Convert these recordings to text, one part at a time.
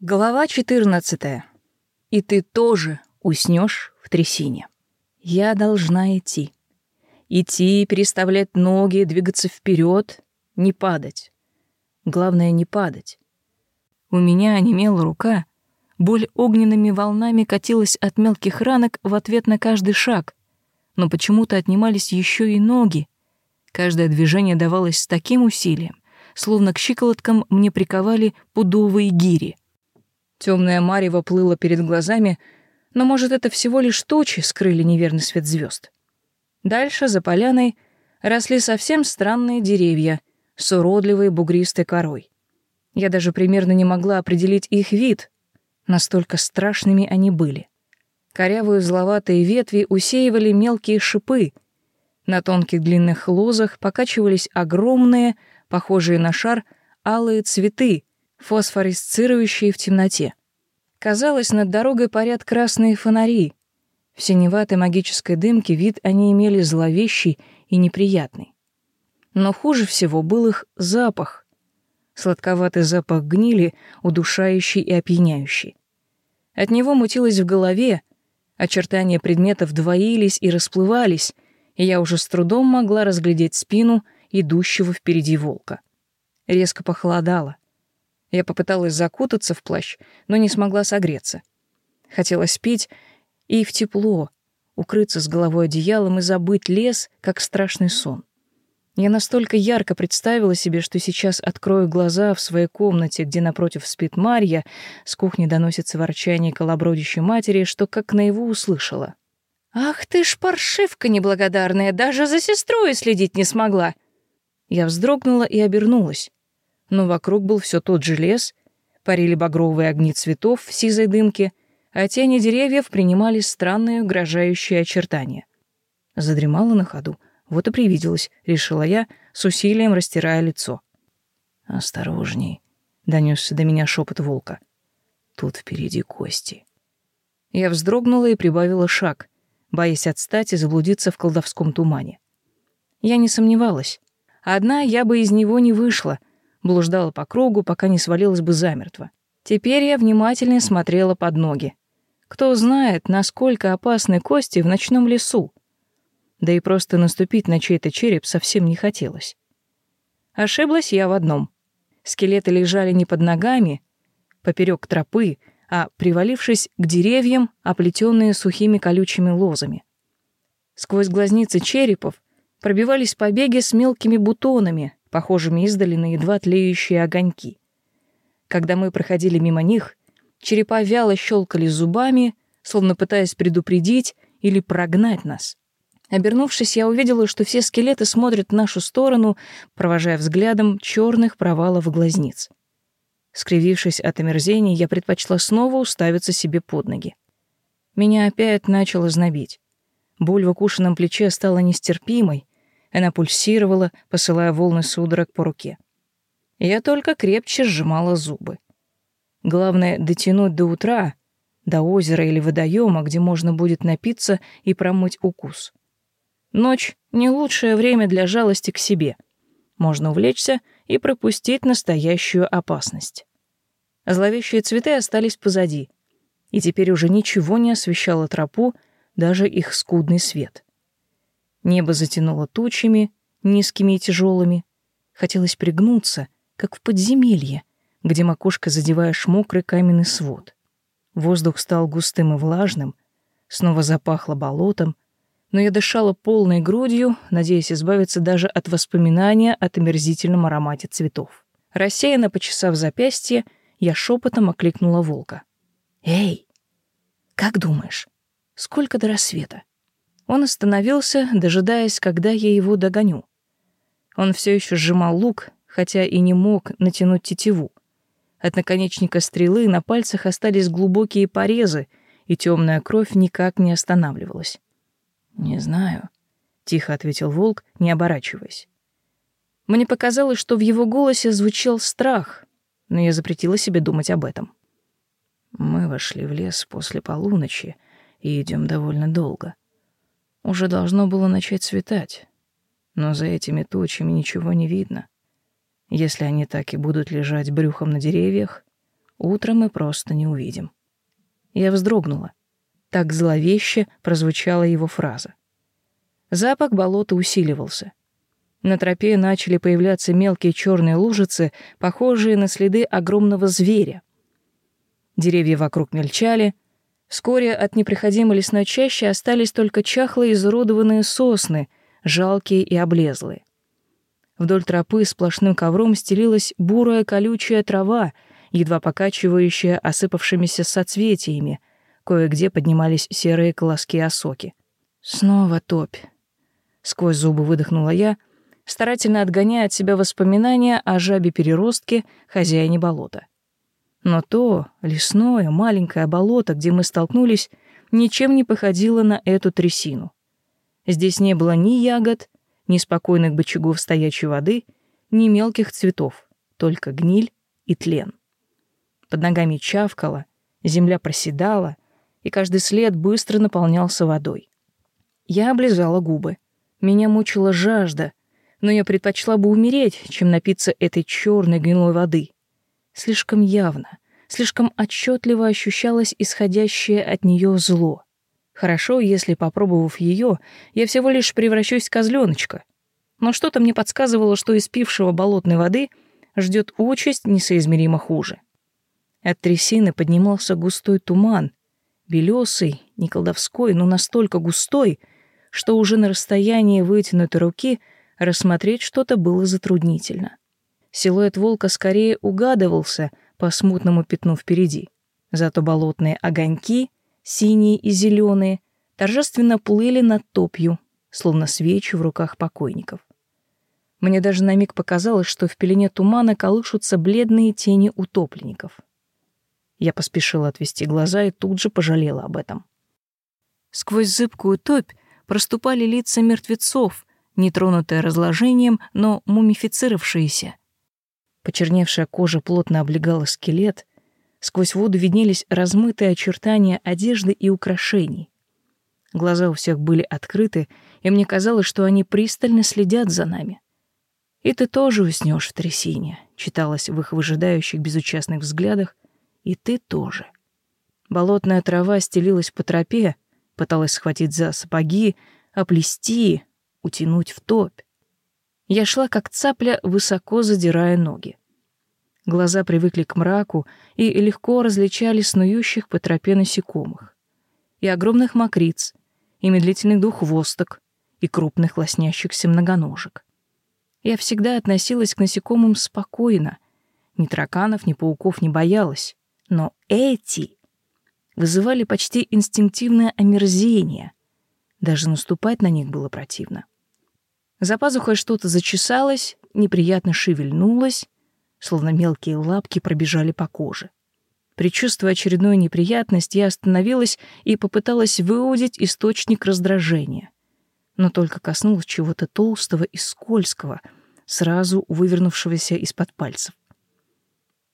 Глава 14. И ты тоже уснешь в трясине. Я должна идти. Идти, переставлять ноги, двигаться вперед, не падать. Главное, не падать. У меня онемела рука, боль огненными волнами катилась от мелких ранок в ответ на каждый шаг, но почему-то отнимались еще и ноги. Каждое движение давалось с таким усилием, словно к щиколоткам мне приковали пудовые гири — Темная марево плыла перед глазами, но, может, это всего лишь тучи скрыли неверный свет звезд. Дальше, за поляной, росли совсем странные деревья с уродливой бугристой корой. Я даже примерно не могла определить их вид, настолько страшными они были. Корявые зловатые ветви усеивали мелкие шипы. На тонких длинных лозах покачивались огромные, похожие на шар, алые цветы, фосфорисцирующие в темноте. Казалось, над дорогой парят красные фонари. В синеватой магической дымке вид они имели зловещий и неприятный. Но хуже всего был их запах. Сладковатый запах гнили, удушающий и опьяняющий. От него мутилось в голове, очертания предметов двоились и расплывались, и я уже с трудом могла разглядеть спину идущего впереди волка. Резко похолодало. Я попыталась закутаться в плащ, но не смогла согреться. Хотелось пить и в тепло, укрыться с головой одеялом и забыть лес, как страшный сон. Я настолько ярко представила себе, что сейчас открою глаза в своей комнате, где напротив спит Марья, с кухни доносится ворчание колобродящей матери, что как наяву услышала. «Ах ты ж паршивка неблагодарная, даже за сестрой следить не смогла!» Я вздрогнула и обернулась но вокруг был все тот же лес, парили багровые огни цветов в сизой дымке, а тени деревьев принимали странные угрожающие очертания. Задремала на ходу, вот и привиделась, решила я, с усилием растирая лицо. «Осторожней», — донесся до меня шепот волка. «Тут впереди кости». Я вздрогнула и прибавила шаг, боясь отстать и заблудиться в колдовском тумане. Я не сомневалась. Одна я бы из него не вышла, блуждала по кругу, пока не свалилась бы замертво. Теперь я внимательно смотрела под ноги. Кто знает, насколько опасны кости в ночном лесу. Да и просто наступить на чей-то череп совсем не хотелось. Ошиблась я в одном. Скелеты лежали не под ногами, поперек тропы, а привалившись к деревьям, оплетенные сухими колючими лозами. Сквозь глазницы черепов пробивались побеги с мелкими бутонами, похожими издали на едва тлеющие огоньки. Когда мы проходили мимо них, черепа вяло щелкали зубами, словно пытаясь предупредить или прогнать нас. Обернувшись, я увидела, что все скелеты смотрят в нашу сторону, провожая взглядом черных провалов глазниц. Скривившись от омерзения, я предпочла снова уставиться себе под ноги. Меня опять начало знобить. Боль в укушенном плече стала нестерпимой, она пульсировала, посылая волны судорог по руке. Я только крепче сжимала зубы. Главное — дотянуть до утра, до озера или водоема, где можно будет напиться и промыть укус. Ночь — не лучшее время для жалости к себе. Можно увлечься и пропустить настоящую опасность. Зловещие цветы остались позади, и теперь уже ничего не освещало тропу, даже их скудный свет. Небо затянуло тучами, низкими и тяжелыми. Хотелось пригнуться, как в подземелье, где макушка задеваешь мокрый каменный свод. Воздух стал густым и влажным, снова запахло болотом, но я дышала полной грудью, надеясь избавиться даже от воспоминания от омерзительном аромате цветов. Рассеянно почесав запястье, я шепотом окликнула волка. «Эй, как думаешь, сколько до рассвета?» Он остановился, дожидаясь, когда я его догоню. Он все еще сжимал лук, хотя и не мог натянуть тетиву. От наконечника стрелы на пальцах остались глубокие порезы, и темная кровь никак не останавливалась. «Не знаю», — тихо ответил волк, не оборачиваясь. Мне показалось, что в его голосе звучал страх, но я запретила себе думать об этом. Мы вошли в лес после полуночи и идем довольно долго. Уже должно было начать светать, но за этими тучами ничего не видно. Если они так и будут лежать брюхом на деревьях, Утром мы просто не увидим. Я вздрогнула. Так зловеще прозвучала его фраза. Запах болота усиливался. На тропе начали появляться мелкие черные лужицы, похожие на следы огромного зверя. Деревья вокруг мельчали. Вскоре от неприходимой лесной чащи остались только чахлые изуродованные сосны, жалкие и облезлые. Вдоль тропы сплошным ковром стелилась бурая колючая трава, едва покачивающая осыпавшимися соцветиями, кое-где поднимались серые колоски осоки. Снова топь. Сквозь зубы выдохнула я, старательно отгоняя от себя воспоминания о жабе-переростке, хозяине болота. Но то лесное маленькое болото, где мы столкнулись, ничем не походило на эту трясину. Здесь не было ни ягод, ни спокойных бочагов стоячей воды, ни мелких цветов, только гниль и тлен. Под ногами чавкало, земля проседала, и каждый след быстро наполнялся водой. Я облизала губы. Меня мучила жажда, но я предпочла бы умереть, чем напиться этой черной гнилой воды. Слишком явно, слишком отчетливо ощущалось исходящее от нее зло. Хорошо, если, попробовав ее, я всего лишь превращусь в козленочка. Но что-то мне подсказывало, что из пившего болотной воды ждет участь несоизмеримо хуже. От трясины поднимался густой туман, белесый, не колдовской, но настолько густой, что уже на расстоянии вытянутой руки рассмотреть что-то было затруднительно. Силуэт волка скорее угадывался по смутному пятну впереди. Зато болотные огоньки синие и зеленые, торжественно плыли над топью, словно свечи в руках покойников. Мне даже на миг показалось, что в пелене тумана колышутся бледные тени утопленников. Я поспешила отвести глаза и тут же пожалела об этом. Сквозь зыбкую топь проступали лица мертвецов, нетронутые разложением, но мумифицировавшиеся. Почерневшая кожа плотно облегала скелет, Сквозь воду виднелись размытые очертания одежды и украшений. Глаза у всех были открыты, и мне казалось, что они пристально следят за нами. «И ты тоже уснешь в трясине», — читалось в их выжидающих безучастных взглядах, «и ты тоже». Болотная трава стелилась по тропе, пыталась схватить за сапоги, оплести, утянуть в топь. Я шла, как цапля, высоко задирая ноги. Глаза привыкли к мраку и легко различали снующих по тропе насекомых. И огромных мокриц, и медлительных двуххвосток, и крупных лоснящихся многоножек. Я всегда относилась к насекомым спокойно. Ни тараканов, ни пауков не боялась. Но эти вызывали почти инстинктивное омерзение. Даже наступать на них было противно. За пазухой что-то зачесалось, неприятно шевельнулось, словно мелкие лапки пробежали по коже. Причувствуя очередную неприятность, я остановилась и попыталась выудить источник раздражения. Но только коснулась чего-то толстого и скользкого, сразу вывернувшегося из-под пальцев.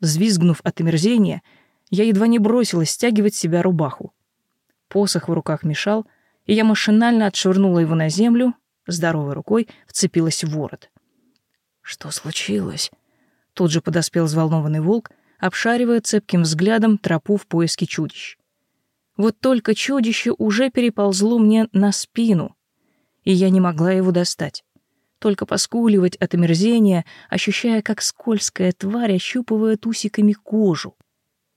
Взвизгнув от омерзения, я едва не бросилась стягивать себя рубаху. Посох в руках мешал, и я машинально отшвырнула его на землю, здоровой рукой вцепилась в ворот. «Что случилось?» Тут же подоспел взволнованный волк, обшаривая цепким взглядом тропу в поиске чудищ. Вот только чудище уже переползло мне на спину, и я не могла его достать. Только поскуливать от омерзения, ощущая, как скользкая тварь ощупывает усиками кожу.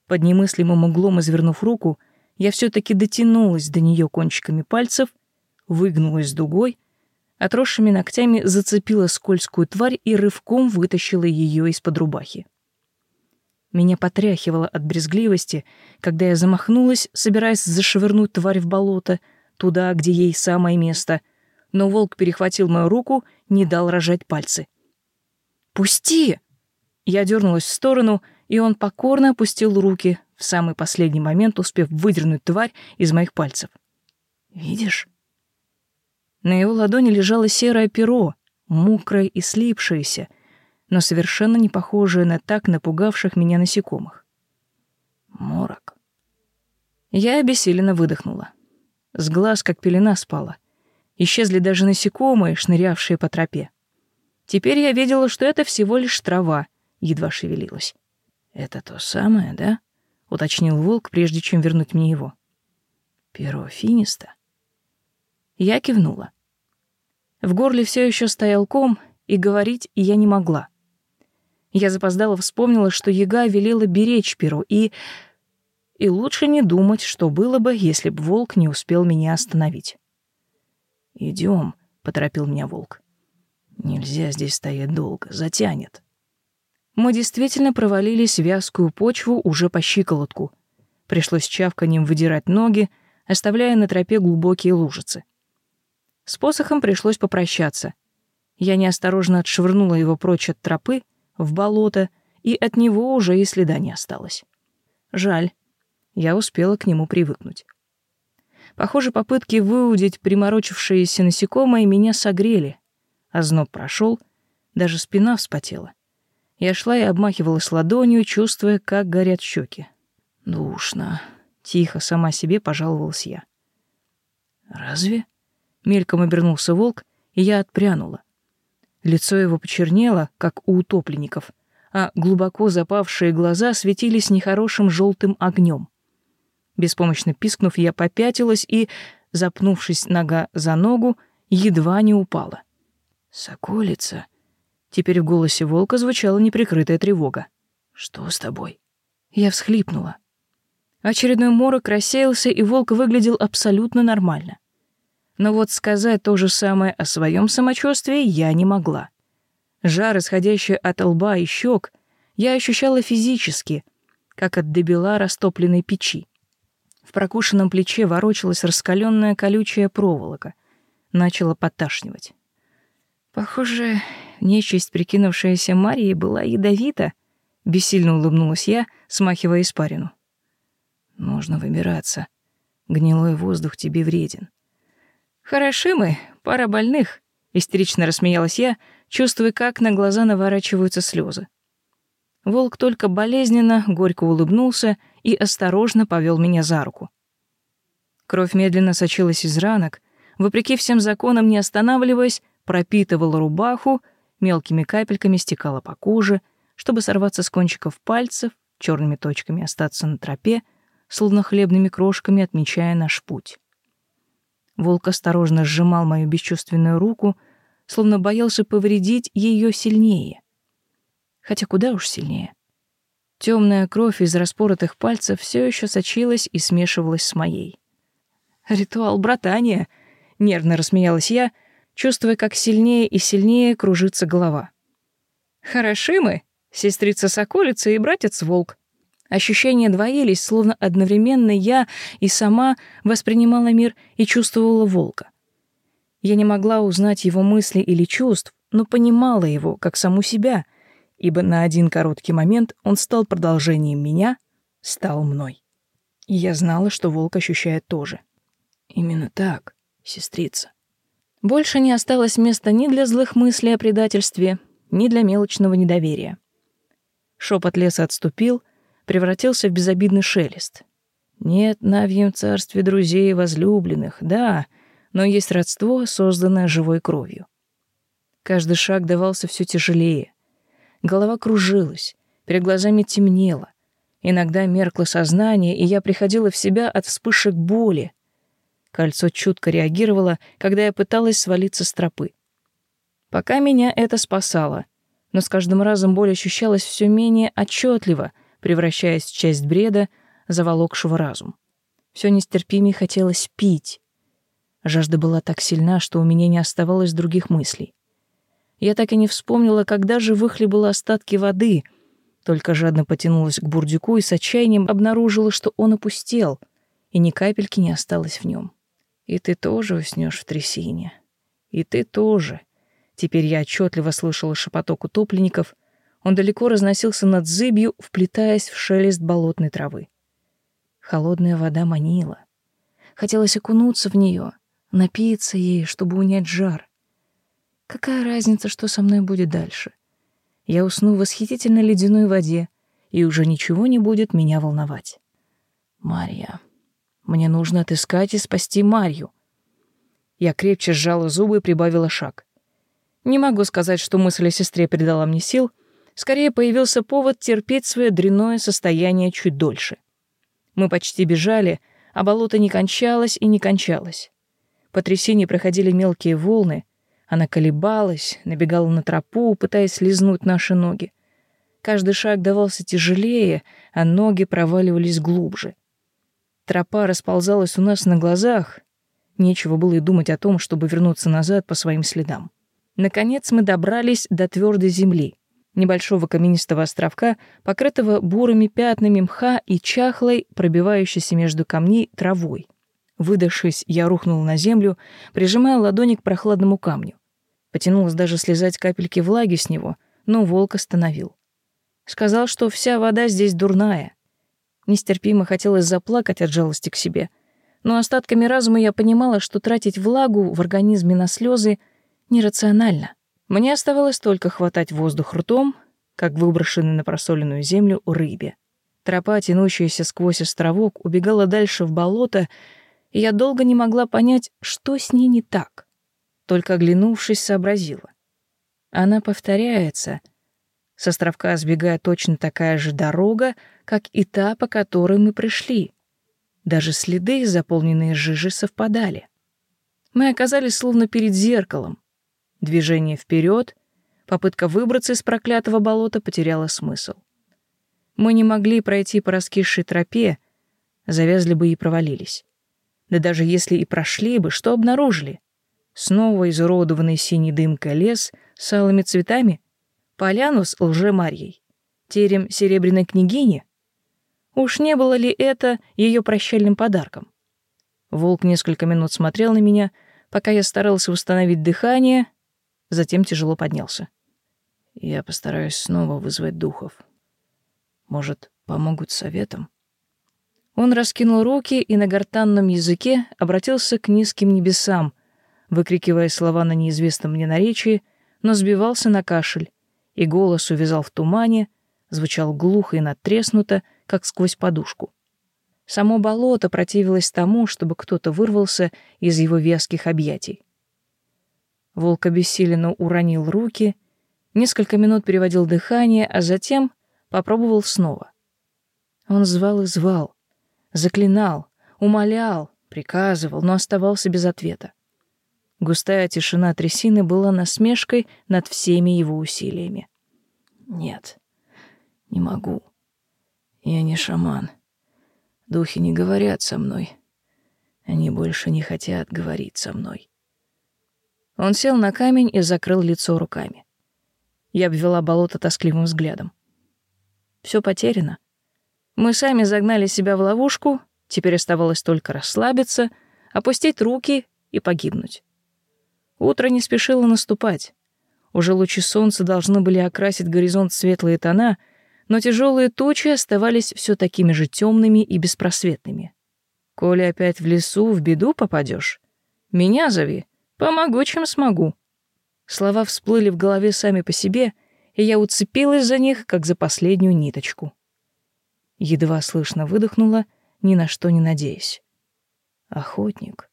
Под немыслимым углом извернув руку, я все таки дотянулась до нее кончиками пальцев, выгнулась дугой отросшими ногтями зацепила скользкую тварь и рывком вытащила ее из-под рубахи. Меня потряхивало от брезгливости, когда я замахнулась, собираясь зашвырнуть тварь в болото, туда, где ей самое место, но волк перехватил мою руку, не дал рожать пальцы. «Пусти!» Я дернулась в сторону, и он покорно опустил руки, в самый последний момент успев выдернуть тварь из моих пальцев. «Видишь?» На его ладони лежало серое перо, мокрое и слипшееся, но совершенно не похожее на так напугавших меня насекомых. Морок. Я обессиленно выдохнула. С глаз как пелена спала. Исчезли даже насекомые, шнырявшие по тропе. Теперь я видела, что это всего лишь трава, едва шевелилась. «Это то самое, да?» — уточнил волк, прежде чем вернуть мне его. «Перо финиста?» Я кивнула. В горле все еще стоял ком, и говорить я не могла. Я запоздала вспомнила, что яга велела беречь перо, и... И лучше не думать, что было бы, если б волк не успел меня остановить. Идем, поторопил меня волк. Нельзя здесь стоять долго, затянет. Мы действительно провалились в вязкую почву уже по щиколотку. Пришлось чавканьем выдирать ноги, оставляя на тропе глубокие лужицы. С посохом пришлось попрощаться. Я неосторожно отшвырнула его прочь от тропы, в болото, и от него уже и следа не осталось. Жаль. Я успела к нему привыкнуть. Похоже, попытки выудить приморочившиеся насекомые меня согрели. Озноб прошел, даже спина вспотела. Я шла и обмахивалась ладонью, чувствуя, как горят щеки. «Душно», — тихо сама себе пожаловалась я. «Разве?» — мельком обернулся волк, и я отпрянула. Лицо его почернело, как у утопленников, а глубоко запавшие глаза светились нехорошим желтым огнем. Беспомощно пискнув, я попятилась и, запнувшись нога за ногу, едва не упала. «Соколица!» Теперь в голосе волка звучала неприкрытая тревога. «Что с тобой?» Я всхлипнула. Очередной морок рассеялся, и волк выглядел абсолютно нормально. Но вот сказать то же самое о своем самочувствии я не могла. Жар, исходящий от лба и щек, я ощущала физически, как от дебела растопленной печи. В прокушенном плече ворочалась раскаленная колючая проволока. Начала поташнивать. Похоже, нечисть, прикинувшаяся Марией, была ядовита. Бессильно улыбнулась я, смахивая испарину. Нужно выбираться. Гнилой воздух тебе вреден. «Хороши мы, пара больных», — истерично рассмеялась я, чувствуя, как на глаза наворачиваются слезы. Волк только болезненно, горько улыбнулся и осторожно повел меня за руку. Кровь медленно сочилась из ранок, вопреки всем законам не останавливаясь, пропитывала рубаху, мелкими капельками стекала по коже, чтобы сорваться с кончиков пальцев, черными точками остаться на тропе, словно хлебными крошками отмечая наш путь. Волк осторожно сжимал мою бесчувственную руку, словно боялся повредить ее сильнее. Хотя куда уж сильнее. Темная кровь из распоротых пальцев все еще сочилась и смешивалась с моей. «Ритуал братания!» — нервно рассмеялась я, чувствуя, как сильнее и сильнее кружится голова. «Хороши мы, сестрица-соколица и братец-волк. Ощущения двоились, словно одновременно я и сама воспринимала мир и чувствовала волка. Я не могла узнать его мысли или чувств, но понимала его, как саму себя, ибо на один короткий момент он стал продолжением меня, стал мной. И я знала, что волк ощущает тоже. Именно так, сестрица. Больше не осталось места ни для злых мыслей о предательстве, ни для мелочного недоверия. Шепот леса отступил, превратился в безобидный шелест. Нет на Навьем царстве друзей и возлюбленных, да, но есть родство, созданное живой кровью. Каждый шаг давался все тяжелее. Голова кружилась, перед глазами темнело. Иногда меркло сознание, и я приходила в себя от вспышек боли. Кольцо чутко реагировало, когда я пыталась свалиться с тропы. Пока меня это спасало, но с каждым разом боль ощущалась все менее отчетливо — превращаясь в часть бреда, заволокшего разум. Все нестерпимее хотелось пить. Жажда была так сильна, что у меня не оставалось других мыслей. Я так и не вспомнила, когда же выхлебала остатки воды, только жадно потянулась к бурдюку и с отчаянием обнаружила, что он опустел, и ни капельки не осталось в нем. И ты тоже уснешь в трясине. И ты тоже. Теперь я отчетливо слышала шепоток утопленников — он далеко разносился над зыбью, вплетаясь в шелест болотной травы. Холодная вода манила. Хотелось окунуться в нее, напиться ей, чтобы унять жар. Какая разница, что со мной будет дальше? Я усну в восхитительно ледяной воде, и уже ничего не будет меня волновать. Марья. Мне нужно отыскать и спасти Марью. Я крепче сжала зубы и прибавила шаг. Не могу сказать, что мысль о сестре придала мне сил — Скорее появился повод терпеть свое дрянное состояние чуть дольше. Мы почти бежали, а болото не кончалось и не кончалось. По трясине проходили мелкие волны, она колебалась, набегала на тропу, пытаясь слезнуть наши ноги. Каждый шаг давался тяжелее, а ноги проваливались глубже. Тропа расползалась у нас на глазах. Нечего было и думать о том, чтобы вернуться назад по своим следам. Наконец мы добрались до твердой земли, небольшого каменистого островка, покрытого бурыми пятнами мха и чахлой, пробивающейся между камней травой. Выдохшись, я рухнул на землю, прижимая ладони к прохладному камню. Потянулась даже слезать капельки влаги с него, но волк остановил. Сказал, что вся вода здесь дурная. Нестерпимо хотелось заплакать от жалости к себе. Но остатками разума я понимала, что тратить влагу в организме на слезы нерационально. Мне оставалось только хватать воздух ртом, как выброшенный на просоленную землю рыбе. Тропа, тянущаяся сквозь островок, убегала дальше в болото, и я долго не могла понять, что с ней не так. Только оглянувшись, сообразила. Она повторяется — с островка сбегает точно такая же дорога, как и та, по которой мы пришли. Даже следы, заполненные жижей, совпадали. Мы оказались словно перед зеркалом. Движение вперед, попытка выбраться из проклятого болота потеряла смысл. Мы не могли пройти по раскисшей тропе, завязли бы и провалились. Да даже если и прошли бы, что обнаружили? Снова изуродованный синей дымкой лес с алыми цветами — Поляну с лжемарьей? Терем серебряной княгини? Уж не было ли это ее прощальным подарком? Волк несколько минут смотрел на меня, пока я старался восстановить дыхание, затем тяжело поднялся. Я постараюсь снова вызвать духов. Может, помогут советом? Он раскинул руки и на гортанном языке обратился к низким небесам, выкрикивая слова на неизвестном мне наречии, но сбивался на кашель, и голос увязал в тумане, звучал глухо и надтреснуто, как сквозь подушку. Само болото противилось тому, чтобы кто-то вырвался из его вязких объятий. Волк обессиленно уронил руки, несколько минут переводил дыхание, а затем попробовал снова. Он звал и звал, заклинал, умолял, приказывал, но оставался без ответа. Густая тишина трясины была насмешкой над всеми его усилиями. «Нет, не могу. Я не шаман. Духи не говорят со мной. Они больше не хотят говорить со мной». Он сел на камень и закрыл лицо руками. Я обвела болото тоскливым взглядом. Все потеряно. Мы сами загнали себя в ловушку, теперь оставалось только расслабиться, опустить руки и погибнуть. Утро не спешило наступать. Уже лучи солнца должны были окрасить горизонт светлые тона, но тяжелые тучи оставались все такими же темными и беспросветными. Коли опять в лесу в беду попадешь, меня зови, помогу, чем смогу. Слова всплыли в голове сами по себе, и я уцепилась за них, как за последнюю ниточку. Едва слышно выдохнула, ни на что не надеясь. Охотник.